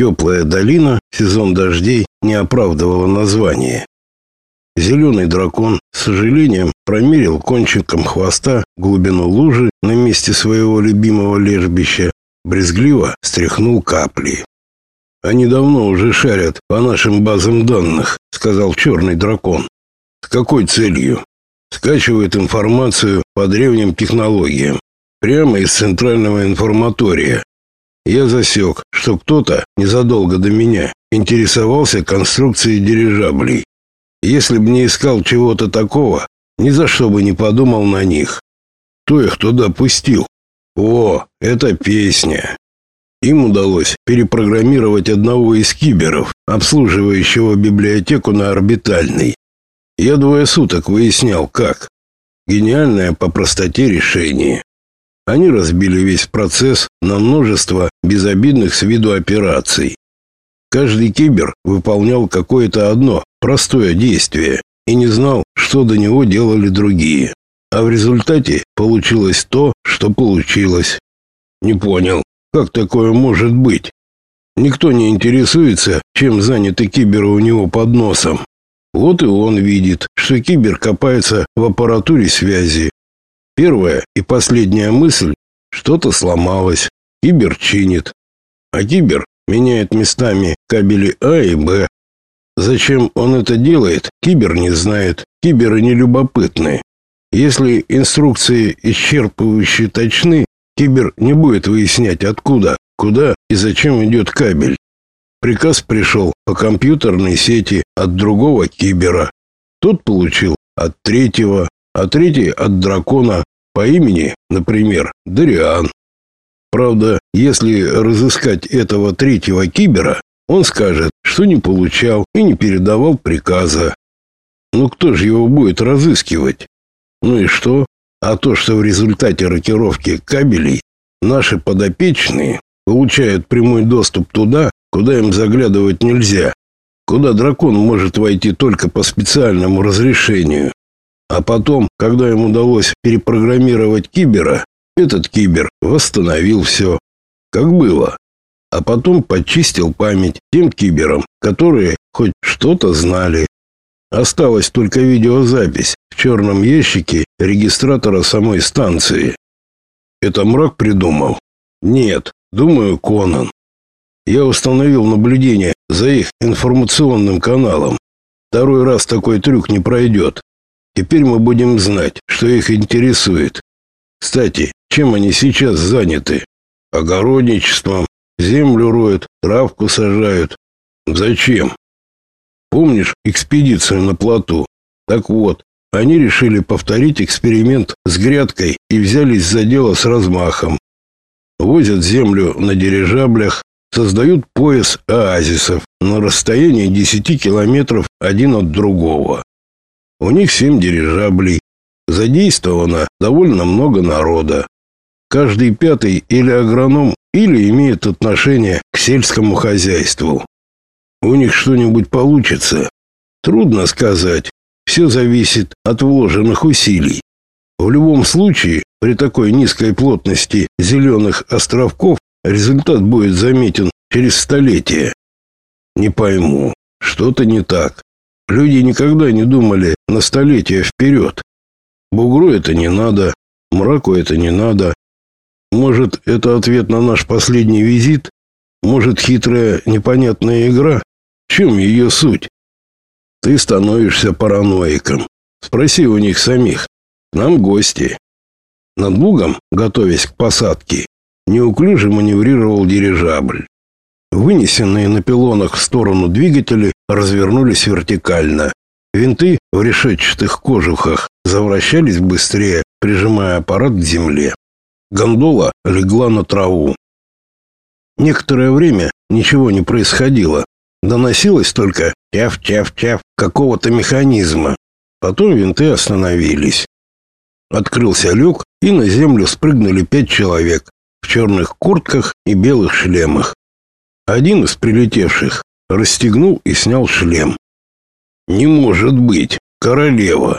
Теплая долина, сезон дождей, не оправдывала название. Зеленый дракон с сожалением промерил кончиком хвоста глубину лужи на месте своего любимого лежбища, брезгливо стряхнул капли. «Они давно уже шарят по нашим базам данных», — сказал черный дракон. «С какой целью?» «Скачивают информацию по древним технологиям, прямо из центрального информатория. Я засек, что кто-то незадолго до меня интересовался конструкцией дирижаблей. Если бы не искал чего-то такого, ни за что бы не подумал на них. Кто их туда пустил? О, это песня. Им удалось перепрограммировать одного из киберов, обслуживающего библиотеку на орбитальной. Я двое суток выяснял, как. Гениальное по простоте решение. Они разбили весь процесс на множество безобидных с виду операций. Каждый кибер выполнял какое-то одно простое действие и не знал, что до него делали другие. А в результате получилось то, что получилось. Не понял, как такое может быть? Никто не интересуется, чем заняты киберы у него под носом. Вот и он видит, что кибер копается в аппаратуре связи, Первая и последняя мысль – что-то сломалось, кибер чинит. А кибер меняет местами кабели А и Б. Зачем он это делает, кибер не знает, киберы не любопытны. Если инструкции исчерпывающе точны, кибер не будет выяснять откуда, куда и зачем идет кабель. Приказ пришел по компьютерной сети от другого кибера. Тот получил от третьего, а третий от дракона по имени, например, Дариан. Правда, если разыскать этого третьего кибера, он скажет, что не получал и не передавал приказа. Ну кто же его будет разыскивать? Ну и что? А то, что в результате рокировки кабелей наши подопечные получают прямой доступ туда, куда им заглядывать нельзя, куда дракон может войти только по специальному разрешению. А потом, когда ему удалось перепрограммировать кибера, этот кибер восстановил все, как было. А потом почистил память тем киберам, которые хоть что-то знали. Осталась только видеозапись в черном ящике регистратора самой станции. Это мрак придумал? Нет, думаю, Конан. Я установил наблюдение за их информационным каналом. Второй раз такой трюк не пройдет. Теперь мы будем знать, что их интересует. Кстати, чем они сейчас заняты? Огородничеством, землю роют, травку сажают. Зачем? Помнишь экспедицию на плоту? Так вот, они решили повторить эксперимент с грядкой и взялись за дело с размахом. Возят землю на дирижаблях, создают пояс оазисов на расстоянии 10 километров один от другого. У них семь дирижаблей. Задействовано довольно много народа. Каждый пятый или агроном, или имеет отношение к сельскому хозяйству. У них что-нибудь получится? Трудно сказать. Все зависит от вложенных усилий. В любом случае, при такой низкой плотности зеленых островков результат будет заметен через столетия. Не пойму, что-то не так. Люди никогда не думали на столетия вперед. Бугру это не надо, мраку это не надо. Может, это ответ на наш последний визит? Может, хитрая, непонятная игра? В чем ее суть? Ты становишься параноиком. Спроси у них самих. Нам гости. Над лугом, готовясь к посадке, неуклюже маневрировал дирижабль. Вынесенные на пилонах в сторону двигатели развернулись вертикально. Винты в решетчатых кожухах завращались быстрее, прижимая аппарат к земле. Гондола легла на траву. Некоторое время ничего не происходило. Доносилось только тяв-тяв-тяв какого-то механизма. Потом винты остановились. Открылся люк, и на землю спрыгнули пять человек в черных куртках и белых шлемах. Один из прилетевших расстегнул и снял шлем. «Не может быть, королева!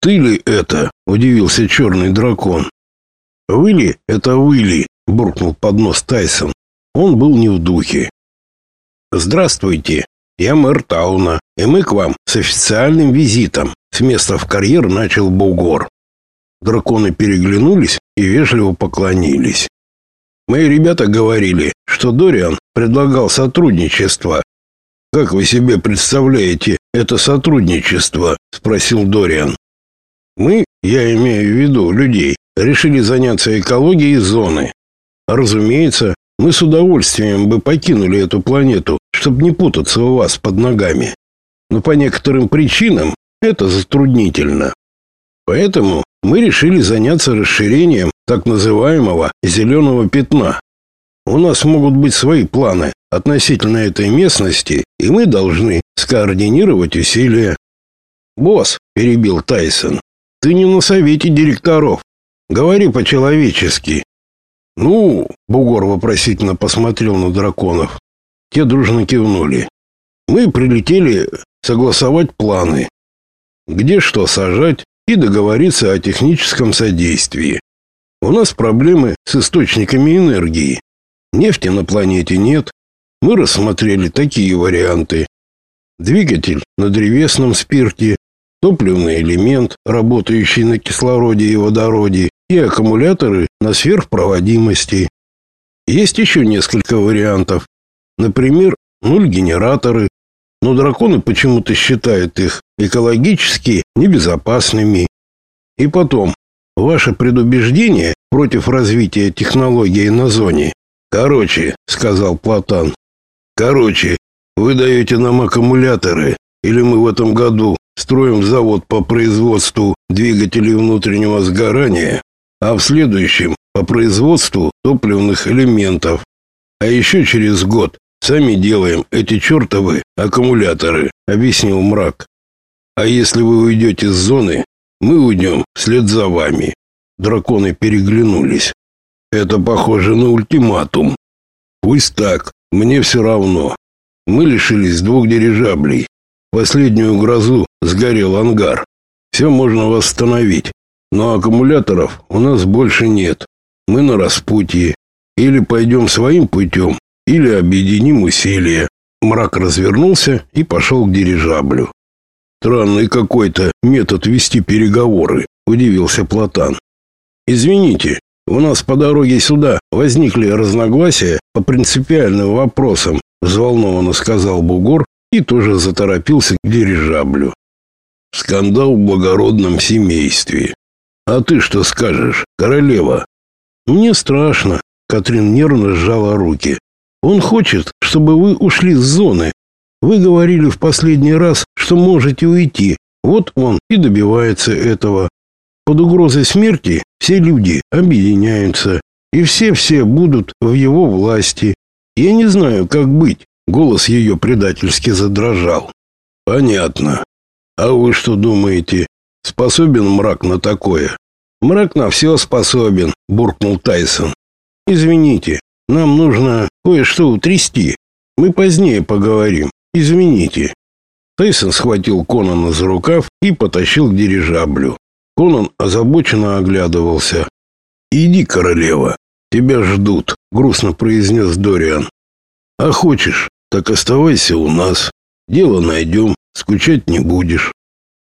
Ты ли это?» — удивился черный дракон. «Вы ли это вы ли?» — буркнул под нос Тайсон. Он был не в духе. Здравствуйте, я мэр Тауна, и мы к вам с официальным визитом. С места в карьер начал Бугор. Драконы переглянулись и вежливо поклонились. Мои ребята говорили, что Дориан предлагал сотрудничество. Как вы себе представляете это сотрудничество? спросил Дориан. Мы, я имею в виду людей, решили заняться экологией зоны. Разумеется, мы с удовольствием бы покинули эту планету, чтобы не путаться у вас под ногами. Но по некоторым причинам это затруднительно. Поэтому мы решили заняться расширением так называемого зеленого пятна. У нас могут быть свои планы относительно этой местности, и мы должны скоординировать усилия. «Босс», — перебил Тайсон, — «ты не на совете директоров. Говори по-человечески». «Ну», — Бугор вопросительно посмотрел на драконов. Те дружно кивнули. «Мы прилетели согласовать планы. Где что сажать и договориться о техническом содействии. У нас проблемы с источниками энергии. Нефти на планете нет. Мы рассмотрели такие варианты. Двигатель на древесном спирте, топливный элемент, работающий на кислороде и водороде, и аккумуляторы на сверхпроводимости. Есть еще несколько вариантов. Например, нуль-генераторы, но драконы почему-то считают их экологически небезопасными. И потом, ваше предубеждение против развития технологий на зоне. Короче, сказал Платан. Короче, вы даете нам аккумуляторы, или мы в этом году строим завод по производству двигателей внутреннего сгорания, а в следующем по производству топливных элементов. А еще через год сами делаем эти чертовы аккумуляторы, объяснил мрак. А если вы уйдете с зоны, мы уйдем вслед за вами. Драконы переглянулись. Это похоже на ультиматум. Пусть так, мне все равно. Мы лишились двух дирижаблей. Последнюю грозу сгорел ангар. Все можно восстановить, но аккумуляторов у нас больше нет. Мы на распутье. Или пойдем своим путем, или объединим усилия. Мрак развернулся и пошел к дирижаблю. Странный какой-то метод вести переговоры, удивился Платан. Извините, у нас по дороге сюда возникли разногласия по принципиальным вопросам, взволнованно сказал Бугор и тоже заторопился к дирижаблю. Скандал в благородном семействе. А ты что скажешь, королева? Мне страшно, Катрин нервно сжала руки. Он хочет, чтобы вы ушли с зоны, вы говорили в последний раз, что можете уйти. Вот он и добивается этого. Под угрозой смерти все люди объединяются, и все-все будут в его власти. Я не знаю, как быть. Голос ее предательски задрожал. Понятно. А вы что думаете? Способен мрак на такое? Мрак на все способен, буркнул Тайсон. Извините, нам нужно кое-что утрясти. Мы позднее поговорим. Извините. Тайсон схватил Конана за рукав и потащил к дирижаблю. Конан озабоченно оглядывался. «Иди, королева, тебя ждут», — грустно произнес Дориан. «А хочешь, так оставайся у нас. Дело найдем, скучать не будешь».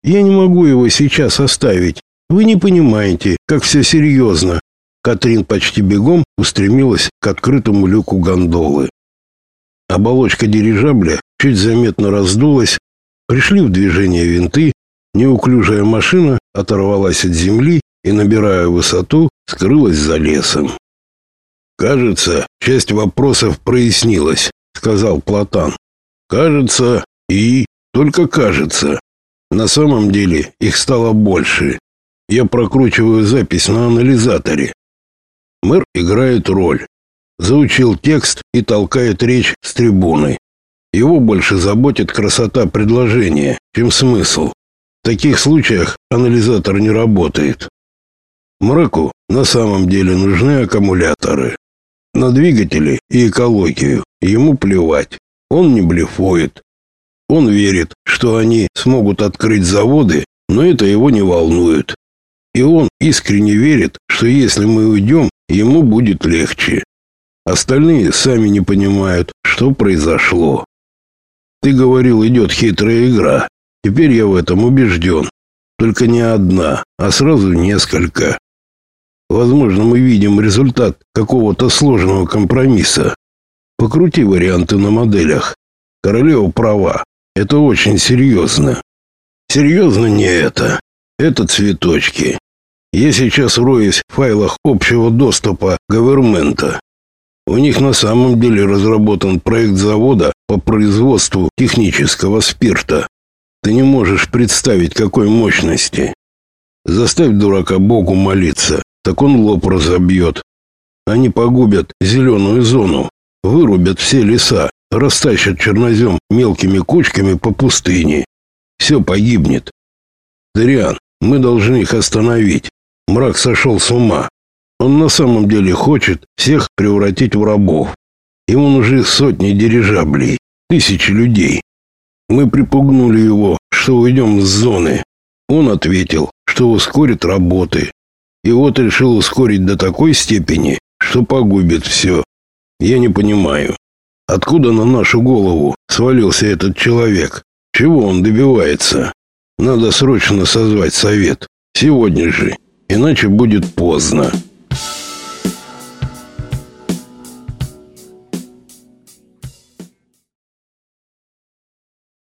«Я не могу его сейчас оставить. Вы не понимаете, как все серьезно». Катрин почти бегом устремилась к открытому люку гондолы. Оболочка дирижабля чуть заметно раздулась, пришли в движение винты, неуклюжая машина оторвалась от земли и, набирая высоту, скрылась за лесом. «Кажется, часть вопросов прояснилась», — сказал Платан. «Кажется и только кажется. На самом деле их стало больше. Я прокручиваю запись на анализаторе. Мэр играет роль. Заучил текст и толкает речь с трибуны. Его больше заботит красота предложения, чем смысл. Таких случаях анализатор не работает. Мраку на самом деле нужны аккумуляторы. На двигатели и экологию ему плевать. Он не блефует. Он верит, что они смогут открыть заводы, но это его не волнует. И он искренне верит, что если мы уйдем, ему будет легче. Остальные сами не понимают, что произошло. Ты говорил, идет хитрая игра. Теперь я в этом убежден. Только не одна, а сразу несколько. Возможно, мы видим результат какого-то сложного компромисса. Покрути варианты на моделях. Королева права. Это очень серьезно. Серьезно не это. Это цветочки. Я сейчас роюсь в файлах общего доступа говермента. У них на самом деле разработан проект завода по производству технического спирта. Ты не можешь представить, какой мощности. Заставь дурака Богу молиться, так он лоб разобьет. Они погубят зеленую зону, вырубят все леса, растащат чернозем мелкими кучками по пустыне. Все погибнет. Дриан, мы должны их остановить. Мрак сошел с ума. Он на самом деле хочет всех превратить в рабов. Ему нужны сотни дирижаблей, тысячи людей. Мы припугнули его, что уйдем с зоны. Он ответил, что ускорит работы. И вот решил ускорить до такой степени, что погубит все. Я не понимаю, откуда на нашу голову свалился этот человек? Чего он добивается? Надо срочно созвать совет. Сегодня же, иначе будет поздно.